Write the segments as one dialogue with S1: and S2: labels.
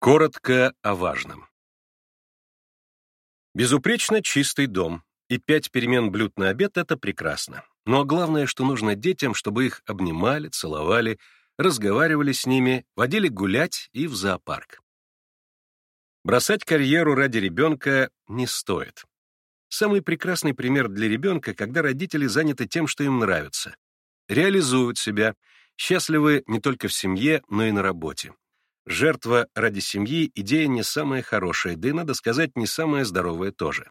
S1: Коротко о важном. Безупречно чистый дом и пять перемен блюд на обед — это прекрасно. Но главное, что нужно детям, чтобы их обнимали, целовали, разговаривали с ними, водили гулять и в зоопарк. Бросать карьеру ради ребенка не стоит. Самый прекрасный пример для ребенка, когда родители заняты тем, что им нравится, реализуют себя, счастливы не только в семье, но и на работе. Жертва ради семьи — идея не самая хорошая, да и, надо сказать, не самая здоровая тоже.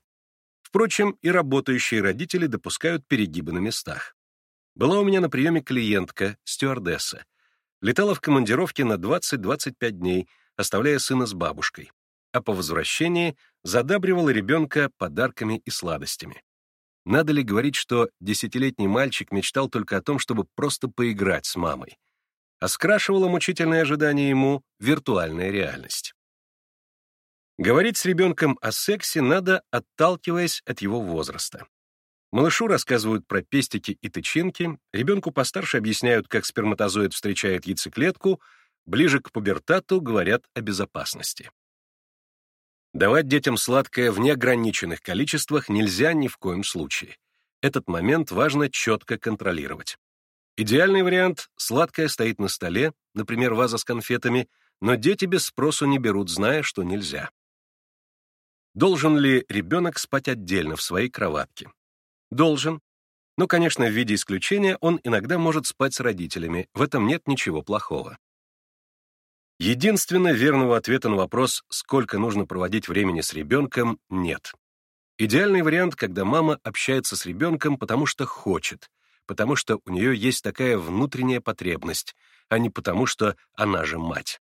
S1: Впрочем, и работающие родители допускают перегибы на местах. Была у меня на приеме клиентка, стюардесса. Летала в командировке на 20-25 дней, оставляя сына с бабушкой. А по возвращении задабривала ребенка подарками и сладостями. Надо ли говорить, что десятилетний мальчик мечтал только о том, чтобы просто поиграть с мамой? А скрашивала мучительное ожидание ему виртуальная реальность. Говорить с ребенком о сексе надо, отталкиваясь от его возраста. Малышу рассказывают про пестики и тычинки, ребенку постарше объясняют, как сперматозоид встречает яйцеклетку, ближе к пубертату говорят о безопасности. Давать детям сладкое в неограниченных количествах нельзя ни в коем случае. Этот момент важно четко контролировать. Идеальный вариант — сладкое стоит на столе, например, ваза с конфетами, но дети без спросу не берут, зная, что нельзя. Должен ли ребенок спать отдельно в своей кроватке? Должен. Но, конечно, в виде исключения он иногда может спать с родителями, в этом нет ничего плохого. Единственно верного ответа на вопрос, сколько нужно проводить времени с ребенком, нет. Идеальный вариант, когда мама общается с ребенком, потому что хочет, потому что у нее есть такая внутренняя потребность, а не потому что она же мать.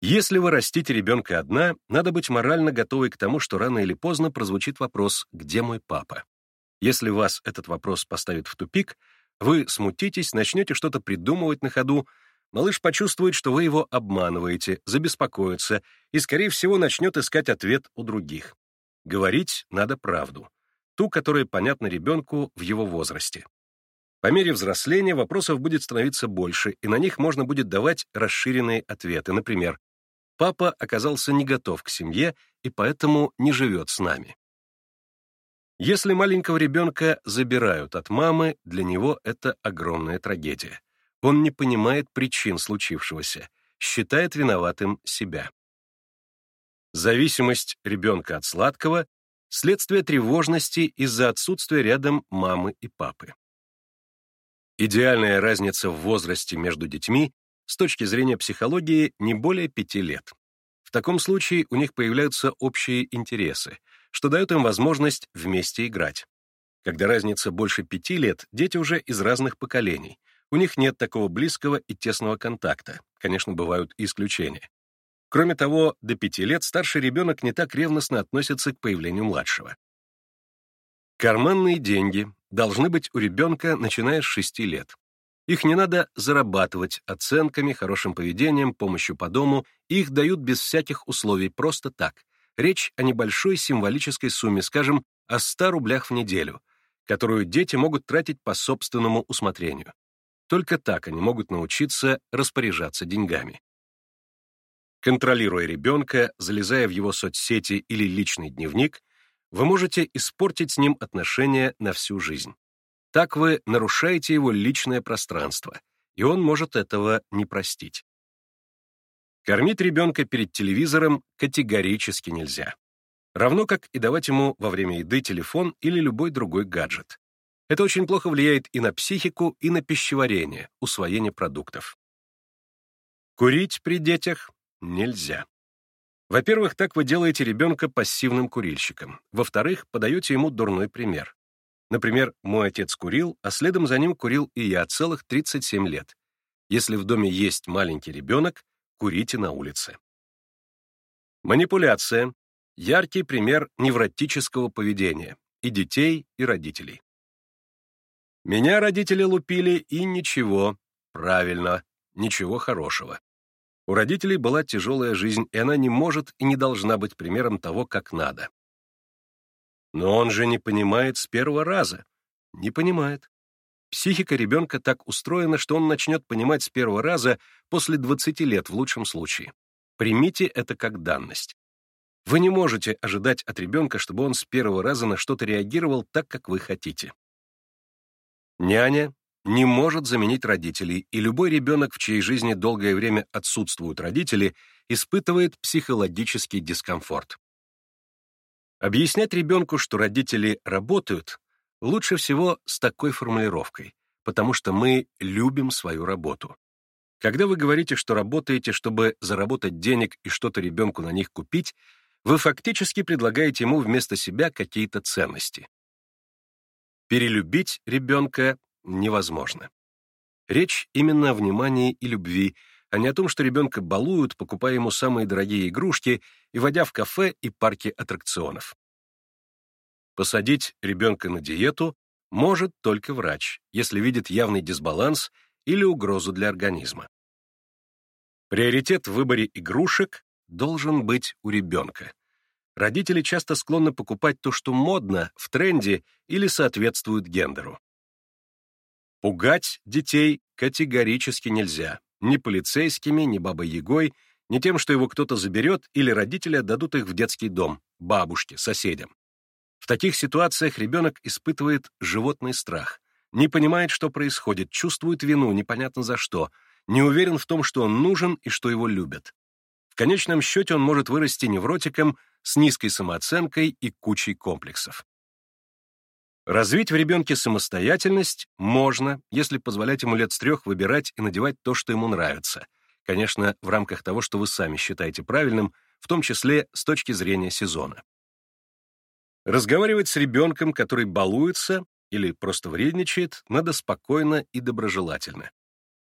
S1: Если вы растите ребенка одна, надо быть морально готовой к тому, что рано или поздно прозвучит вопрос «Где мой папа?». Если вас этот вопрос поставит в тупик, вы смутитесь, начнете что-то придумывать на ходу, малыш почувствует, что вы его обманываете, забеспокоится и, скорее всего, начнет искать ответ у других. Говорить надо правду ту, которая понятна ребенку в его возрасте. По мере взросления вопросов будет становиться больше, и на них можно будет давать расширенные ответы. Например, «Папа оказался не готов к семье и поэтому не живет с нами». Если маленького ребенка забирают от мамы, для него это огромная трагедия. Он не понимает причин случившегося, считает виноватым себя. Зависимость ребенка от сладкого следствие тревожности из-за отсутствия рядом мамы и папы. Идеальная разница в возрасте между детьми с точки зрения психологии не более пяти лет. В таком случае у них появляются общие интересы, что дает им возможность вместе играть. Когда разница больше пяти лет, дети уже из разных поколений. У них нет такого близкого и тесного контакта. Конечно, бывают исключения. Кроме того, до пяти лет старший ребенок не так ревностно относится к появлению младшего. Карманные деньги должны быть у ребенка, начиная с шести лет. Их не надо зарабатывать оценками, хорошим поведением, помощью по дому, их дают без всяких условий, просто так. Речь о небольшой символической сумме, скажем, о 100 рублях в неделю, которую дети могут тратить по собственному усмотрению. Только так они могут научиться распоряжаться деньгами. Контролируя ребенка, залезая в его соцсети или личный дневник, вы можете испортить с ним отношения на всю жизнь. Так вы нарушаете его личное пространство, и он может этого не простить. Кормить ребенка перед телевизором категорически нельзя. Равно как и давать ему во время еды телефон или любой другой гаджет. Это очень плохо влияет и на психику, и на пищеварение, усвоение продуктов. Курить при детях нельзя. Во-первых, так вы делаете ребенка пассивным курильщиком. Во-вторых, подаете ему дурной пример. Например, мой отец курил, а следом за ним курил и я целых 37 лет. Если в доме есть маленький ребенок, курите на улице. Манипуляция — яркий пример невротического поведения и детей, и родителей. Меня родители лупили, и ничего, правильно, ничего хорошего. У родителей была тяжелая жизнь, и она не может и не должна быть примером того, как надо. Но он же не понимает с первого раза. Не понимает. Психика ребенка так устроена, что он начнет понимать с первого раза после 20 лет в лучшем случае. Примите это как данность. Вы не можете ожидать от ребенка, чтобы он с первого раза на что-то реагировал так, как вы хотите. Няня не может заменить родителей, и любой ребенок, в чьей жизни долгое время отсутствуют родители, испытывает психологический дискомфорт. Объяснять ребенку, что родители работают, лучше всего с такой формулировкой, потому что мы любим свою работу. Когда вы говорите, что работаете, чтобы заработать денег и что-то ребенку на них купить, вы фактически предлагаете ему вместо себя какие-то ценности. Перелюбить ребенка невозможно. Речь именно о внимании и любви, а не о том, что ребенка балуют, покупая ему самые дорогие игрушки и водя в кафе и парки аттракционов. Посадить ребенка на диету может только врач, если видит явный дисбаланс или угрозу для организма. Приоритет в выборе игрушек должен быть у ребенка. Родители часто склонны покупать то, что модно, в тренде или соответствует гендеру. Пугать детей категорически нельзя. Ни полицейскими, ни бабой-ягой, ни тем, что его кто-то заберет или родители отдадут их в детский дом, бабушке, соседям. В таких ситуациях ребенок испытывает животный страх, не понимает, что происходит, чувствует вину, непонятно за что, не уверен в том, что он нужен и что его любят. В конечном счете он может вырасти невротиком с низкой самооценкой и кучей комплексов. Развить в ребенке самостоятельность можно, если позволять ему лет с трех выбирать и надевать то, что ему нравится. Конечно, в рамках того, что вы сами считаете правильным, в том числе с точки зрения сезона. Разговаривать с ребенком, который балуется или просто вредничает, надо спокойно и доброжелательно.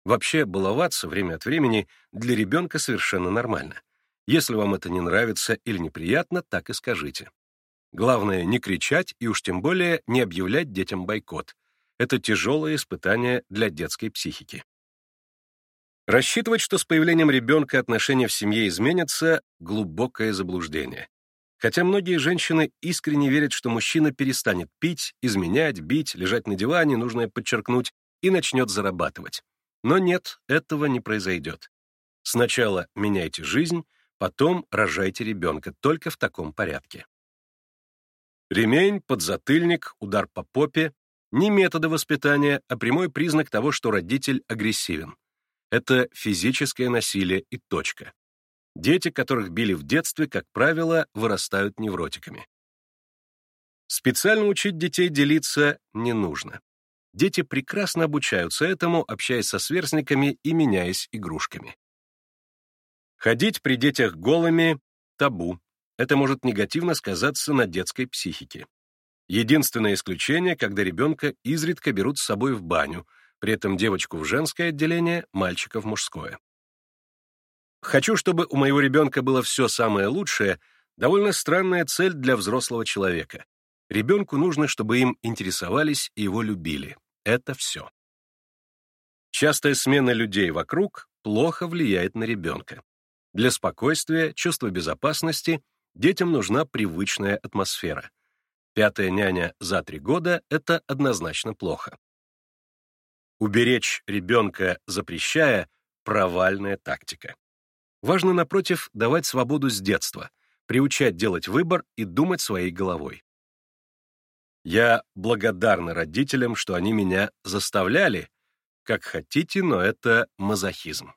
S1: Вообще, баловаться время от времени для ребенка совершенно нормально. Если вам это не нравится или неприятно, так и скажите. Главное, не кричать и уж тем более не объявлять детям бойкот. Это тяжелое испытание для детской психики. Рассчитывать, что с появлением ребенка отношения в семье изменятся — глубокое заблуждение. Хотя многие женщины искренне верят, что мужчина перестанет пить, изменять, бить, лежать на диване, нужно подчеркнуть, и начнет зарабатывать. Но нет, этого не произойдет. Сначала меняйте жизнь, потом рожайте ребенка, только в таком порядке. Ремень, подзатыльник, удар по попе — не методы воспитания, а прямой признак того, что родитель агрессивен. Это физическое насилие и точка. Дети, которых били в детстве, как правило, вырастают невротиками. Специально учить детей делиться не нужно. Дети прекрасно обучаются этому, общаясь со сверстниками и меняясь игрушками. Ходить при детях голыми — табу. Это может негативно сказаться на детской психике. Единственное исключение, когда ребенка изредка берут с собой в баню, при этом девочку в женское отделение, мальчика в мужское. Хочу, чтобы у моего ребенка было все самое лучшее, довольно странная цель для взрослого человека. Ребенку нужно, чтобы им интересовались и его любили. Это все. Частая смена людей вокруг плохо влияет на ребенка. Для спокойствия, чувства безопасности детям нужна привычная атмосфера. Пятая няня за три года — это однозначно плохо. Уберечь ребенка, запрещая — провальная тактика. Важно, напротив, давать свободу с детства, приучать делать выбор и думать своей головой. Я благодарна родителям, что они меня заставляли. Как хотите, но это мазохизм.